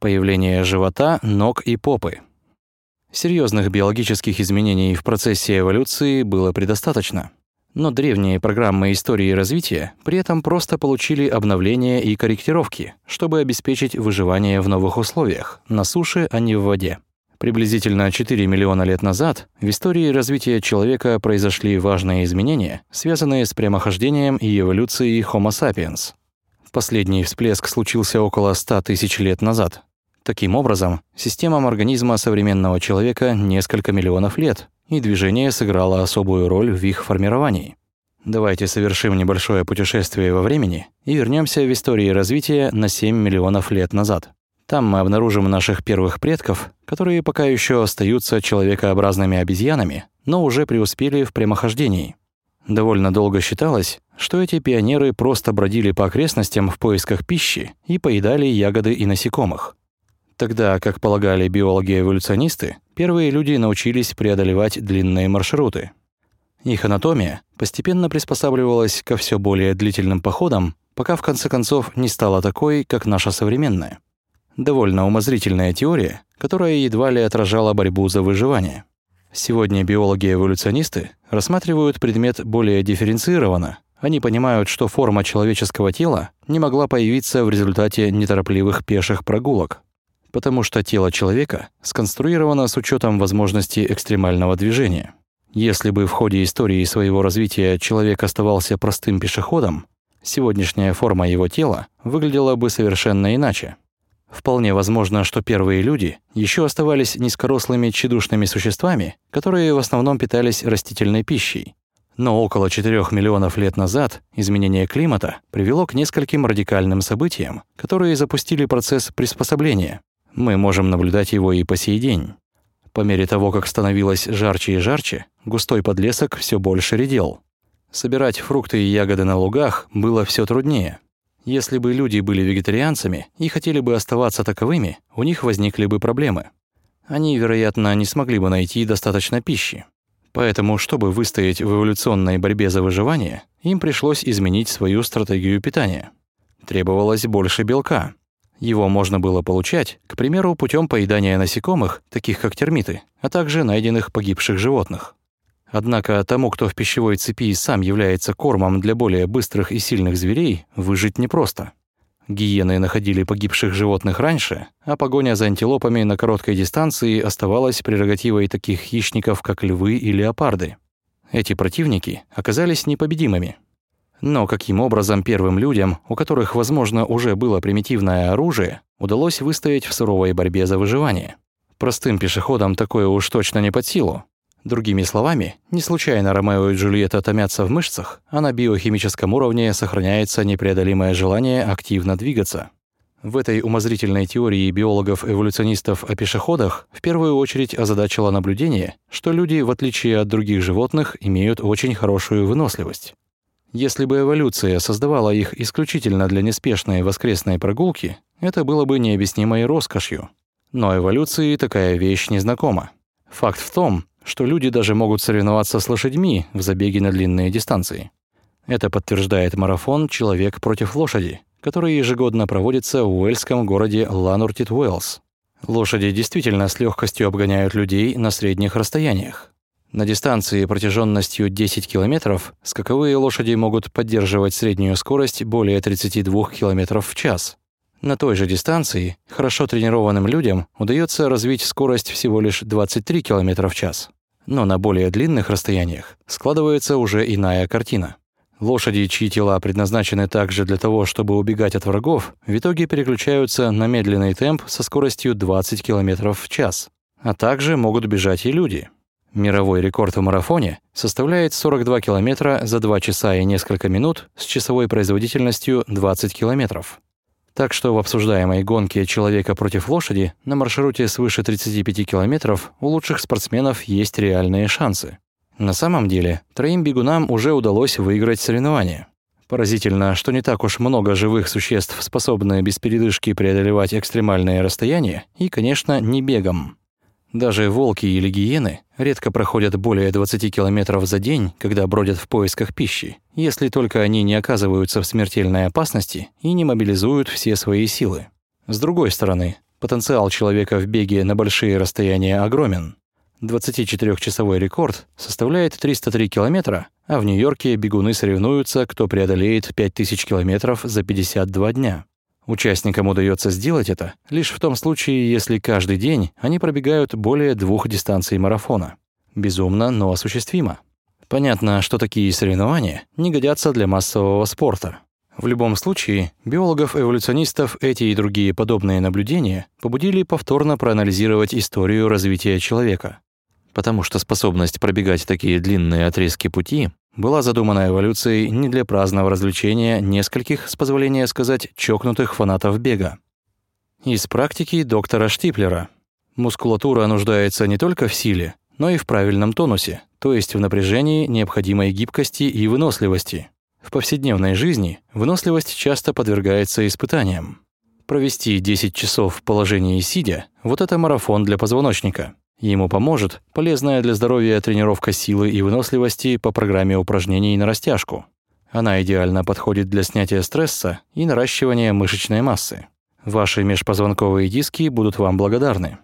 появление живота, ног и попы. Серьезных биологических изменений в процессе эволюции было предостаточно. Но древние программы истории развития при этом просто получили обновления и корректировки, чтобы обеспечить выживание в новых условиях, на суше, а не в воде. Приблизительно 4 миллиона лет назад в истории развития человека произошли важные изменения, связанные с прямохождением и эволюцией Homo sapiens. Последний всплеск случился около 100 тысяч лет назад. Таким образом, системам организма современного человека несколько миллионов лет, и движение сыграло особую роль в их формировании. Давайте совершим небольшое путешествие во времени и вернемся в истории развития на 7 миллионов лет назад. Там мы обнаружим наших первых предков, которые пока еще остаются человекообразными обезьянами, но уже преуспели в прямохождении. Довольно долго считалось, что эти пионеры просто бродили по окрестностям в поисках пищи и поедали ягоды и насекомых. Тогда, как полагали биологи-эволюционисты, первые люди научились преодолевать длинные маршруты. Их анатомия постепенно приспосабливалась ко все более длительным походам, пока в конце концов не стала такой, как наша современная довольно умозрительная теория, которая едва ли отражала борьбу за выживание. Сегодня биологи-эволюционисты рассматривают предмет более дифференцированно. Они понимают, что форма человеческого тела не могла появиться в результате неторопливых пеших прогулок, потому что тело человека сконструировано с учетом возможности экстремального движения. Если бы в ходе истории своего развития человек оставался простым пешеходом, сегодняшняя форма его тела выглядела бы совершенно иначе. Вполне возможно, что первые люди еще оставались низкорослыми тщедушными существами, которые в основном питались растительной пищей. Но около 4 миллионов лет назад изменение климата привело к нескольким радикальным событиям, которые запустили процесс приспособления. Мы можем наблюдать его и по сей день. По мере того, как становилось жарче и жарче, густой подлесок все больше редел. Собирать фрукты и ягоды на лугах было все труднее. Если бы люди были вегетарианцами и хотели бы оставаться таковыми, у них возникли бы проблемы. Они, вероятно, не смогли бы найти достаточно пищи. Поэтому, чтобы выстоять в эволюционной борьбе за выживание, им пришлось изменить свою стратегию питания. Требовалось больше белка. Его можно было получать, к примеру, путем поедания насекомых, таких как термиты, а также найденных погибших животных. Однако тому, кто в пищевой цепи сам является кормом для более быстрых и сильных зверей, выжить непросто. Гиены находили погибших животных раньше, а погоня за антилопами на короткой дистанции оставалась прерогативой таких хищников, как львы и леопарды. Эти противники оказались непобедимыми. Но каким образом первым людям, у которых, возможно, уже было примитивное оружие, удалось выстоять в суровой борьбе за выживание? Простым пешеходам такое уж точно не под силу, Другими словами, не случайно Ромео и Джульетта томятся в мышцах, а на биохимическом уровне сохраняется непреодолимое желание активно двигаться. В этой умозрительной теории биологов-эволюционистов о пешеходах в первую очередь озадачило наблюдение, что люди, в отличие от других животных, имеют очень хорошую выносливость. Если бы эволюция создавала их исключительно для неспешной воскресной прогулки, это было бы необъяснимой роскошью. Но эволюции такая вещь незнакома. Факт в том, что люди даже могут соревноваться с лошадьми в забеге на длинные дистанции. Это подтверждает марафон «Человек против лошади», который ежегодно проводится в уэльском городе Лануртит Уэллс. Лошади действительно с легкостью обгоняют людей на средних расстояниях. На дистанции протяженностью 10 километров скаковые лошади могут поддерживать среднюю скорость более 32 км в час. На той же дистанции хорошо тренированным людям удается развить скорость всего лишь 23 км в час. Но на более длинных расстояниях складывается уже иная картина. Лошади, чьи тела предназначены также для того, чтобы убегать от врагов, в итоге переключаются на медленный темп со скоростью 20 км в час. А также могут бежать и люди. Мировой рекорд в марафоне составляет 42 км за 2 часа и несколько минут с часовой производительностью 20 километров. Так что в обсуждаемой гонке человека против лошади на маршруте свыше 35 километров у лучших спортсменов есть реальные шансы. На самом деле, троим бегунам уже удалось выиграть соревнование. Поразительно, что не так уж много живых существ способны без передышки преодолевать экстремальные расстояния, и, конечно, не бегом. Даже волки или гиены редко проходят более 20 километров за день, когда бродят в поисках пищи, если только они не оказываются в смертельной опасности и не мобилизуют все свои силы. С другой стороны, Потенциал человека в беге на большие расстояния огромен. 24-часовой рекорд составляет 303 километра, а в Нью-Йорке бегуны соревнуются, кто преодолеет 5000 километров за 52 дня. Участникам удается сделать это лишь в том случае, если каждый день они пробегают более двух дистанций марафона. Безумно, но осуществимо. Понятно, что такие соревнования не годятся для массового спорта. В любом случае, биологов-эволюционистов эти и другие подобные наблюдения побудили повторно проанализировать историю развития человека. Потому что способность пробегать такие длинные отрезки пути была задумана эволюцией не для праздного развлечения нескольких, с позволения сказать, чокнутых фанатов бега. Из практики доктора Штиплера. Мускулатура нуждается не только в силе, но и в правильном тонусе, то есть в напряжении, необходимой гибкости и выносливости. В повседневной жизни выносливость часто подвергается испытаниям. Провести 10 часов в положении сидя – вот это марафон для позвоночника. Ему поможет полезная для здоровья тренировка силы и выносливости по программе упражнений на растяжку. Она идеально подходит для снятия стресса и наращивания мышечной массы. Ваши межпозвонковые диски будут вам благодарны.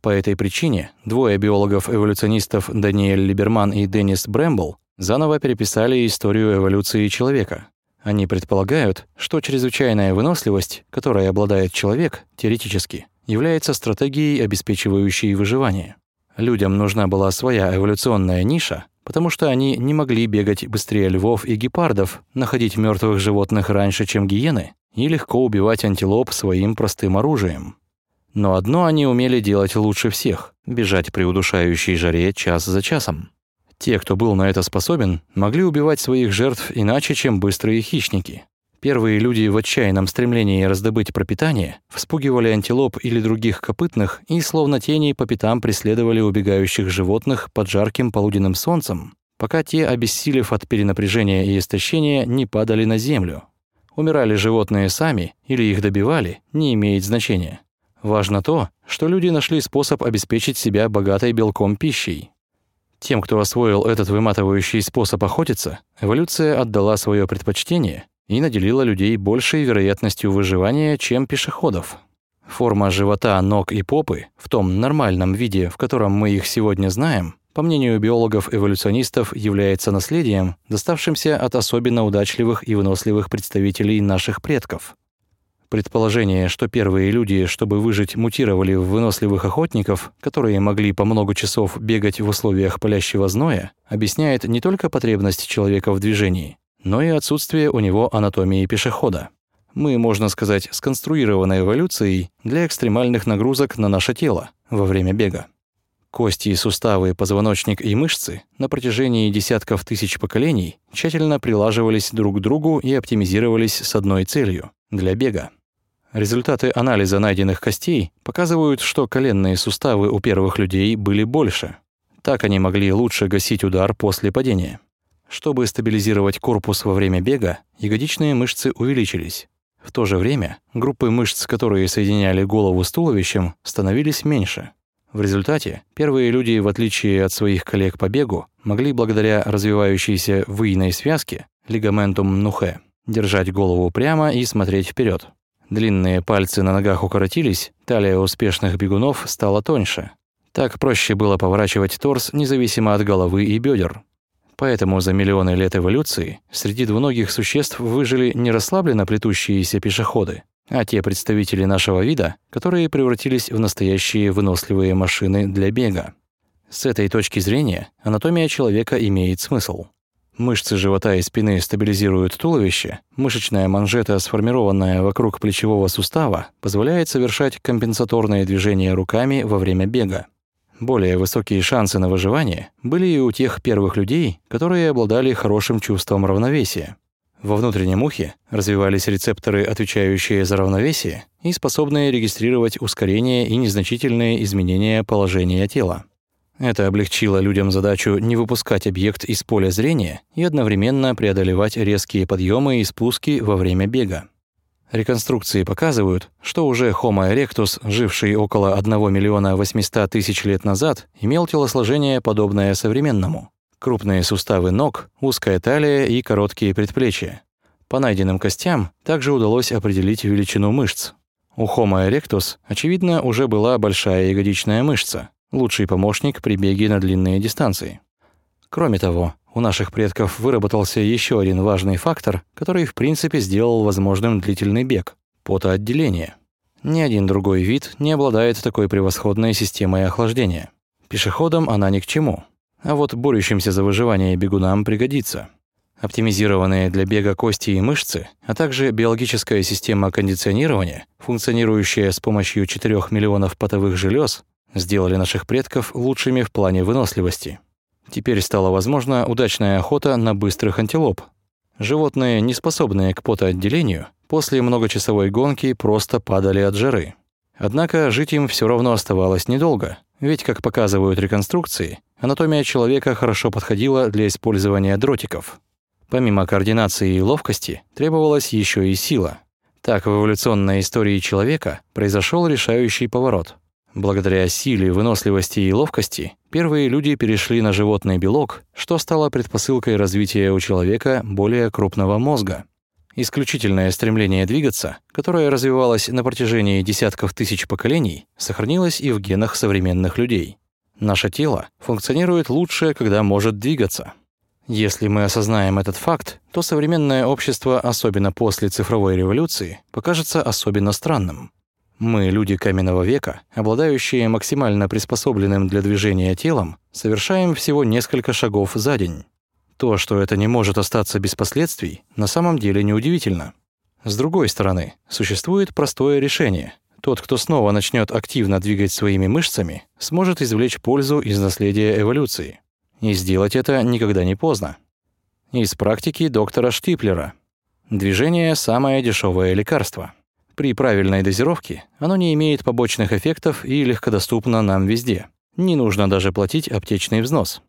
По этой причине двое биологов-эволюционистов Даниэль Либерман и Деннис Брэмбл заново переписали историю эволюции человека. Они предполагают, что чрезвычайная выносливость, которой обладает человек, теоретически, является стратегией, обеспечивающей выживание. Людям нужна была своя эволюционная ниша, потому что они не могли бегать быстрее львов и гепардов, находить мертвых животных раньше, чем гиены, и легко убивать антилоп своим простым оружием. Но одно они умели делать лучше всех – бежать при удушающей жаре час за часом. Те, кто был на это способен, могли убивать своих жертв иначе, чем быстрые хищники. Первые люди в отчаянном стремлении раздобыть пропитание вспугивали антилоп или других копытных и словно тени по пятам преследовали убегающих животных под жарким полуденным солнцем, пока те, обессилев от перенапряжения и истощения, не падали на землю. Умирали животные сами или их добивали, не имеет значения. Важно то, что люди нашли способ обеспечить себя богатой белком пищей. Тем, кто освоил этот выматывающий способ охотиться, эволюция отдала свое предпочтение и наделила людей большей вероятностью выживания, чем пешеходов. Форма живота, ног и попы в том нормальном виде, в котором мы их сегодня знаем, по мнению биологов-эволюционистов, является наследием, доставшимся от особенно удачливых и выносливых представителей наших предков. Предположение, что первые люди, чтобы выжить, мутировали в выносливых охотников, которые могли по много часов бегать в условиях палящего зноя, объясняет не только потребность человека в движении, но и отсутствие у него анатомии пешехода. Мы, можно сказать, сконструированы эволюцией для экстремальных нагрузок на наше тело во время бега. Кости, суставы, позвоночник и мышцы на протяжении десятков тысяч поколений тщательно прилаживались друг к другу и оптимизировались с одной целью – для бега. Результаты анализа найденных костей показывают, что коленные суставы у первых людей были больше. Так они могли лучше гасить удар после падения. Чтобы стабилизировать корпус во время бега, ягодичные мышцы увеличились. В то же время группы мышц, которые соединяли голову с туловищем, становились меньше. В результате первые люди, в отличие от своих коллег по бегу, могли благодаря развивающейся выйной связке, лигаментум нухе, держать голову прямо и смотреть вперед. Длинные пальцы на ногах укоротились, талия успешных бегунов стала тоньше. Так проще было поворачивать торс независимо от головы и бедер. Поэтому за миллионы лет эволюции среди двуногих существ выжили не расслабленно плетущиеся пешеходы, а те представители нашего вида, которые превратились в настоящие выносливые машины для бега. С этой точки зрения анатомия человека имеет смысл. Мышцы живота и спины стабилизируют туловище, мышечная манжета, сформированная вокруг плечевого сустава, позволяет совершать компенсаторные движения руками во время бега. Более высокие шансы на выживание были и у тех первых людей, которые обладали хорошим чувством равновесия. Во внутреннем ухе развивались рецепторы, отвечающие за равновесие и способные регистрировать ускорение и незначительные изменения положения тела. Это облегчило людям задачу не выпускать объект из поля зрения и одновременно преодолевать резкие подъемы и спуски во время бега. Реконструкции показывают, что уже Homo erectus, живший около 1 миллиона 800 тысяч лет назад, имел телосложение, подобное современному. Крупные суставы ног, узкая талия и короткие предплечья. По найденным костям также удалось определить величину мышц. У Homo erectus, очевидно, уже была большая ягодичная мышца, лучший помощник при беге на длинные дистанции. Кроме того, у наших предков выработался еще один важный фактор, который в принципе сделал возможным длительный бег – потоотделение. Ни один другой вид не обладает такой превосходной системой охлаждения. Пешеходам она ни к чему. А вот борющимся за выживание бегунам пригодится. Оптимизированные для бега кости и мышцы, а также биологическая система кондиционирования, функционирующая с помощью 4 миллионов потовых желез, сделали наших предков лучшими в плане выносливости. Теперь стала возможна удачная охота на быстрых антилоп. Животные, не способные к потоотделению, после многочасовой гонки просто падали от жары. Однако жить им все равно оставалось недолго, ведь, как показывают реконструкции, анатомия человека хорошо подходила для использования дротиков. Помимо координации и ловкости, требовалась еще и сила. Так в эволюционной истории человека произошел решающий поворот. Благодаря силе, выносливости и ловкости первые люди перешли на животный белок, что стало предпосылкой развития у человека более крупного мозга. Исключительное стремление двигаться, которое развивалось на протяжении десятков тысяч поколений, сохранилось и в генах современных людей. Наше тело функционирует лучше, когда может двигаться. Если мы осознаем этот факт, то современное общество, особенно после цифровой революции, покажется особенно странным. Мы, люди каменного века, обладающие максимально приспособленным для движения телом, совершаем всего несколько шагов за день. То, что это не может остаться без последствий, на самом деле неудивительно. С другой стороны, существует простое решение. Тот, кто снова начнет активно двигать своими мышцами, сможет извлечь пользу из наследия эволюции. И сделать это никогда не поздно. Из практики доктора Штиплера. Движение – самое дешевое лекарство. При правильной дозировке оно не имеет побочных эффектов и легкодоступно нам везде. Не нужно даже платить аптечный взнос.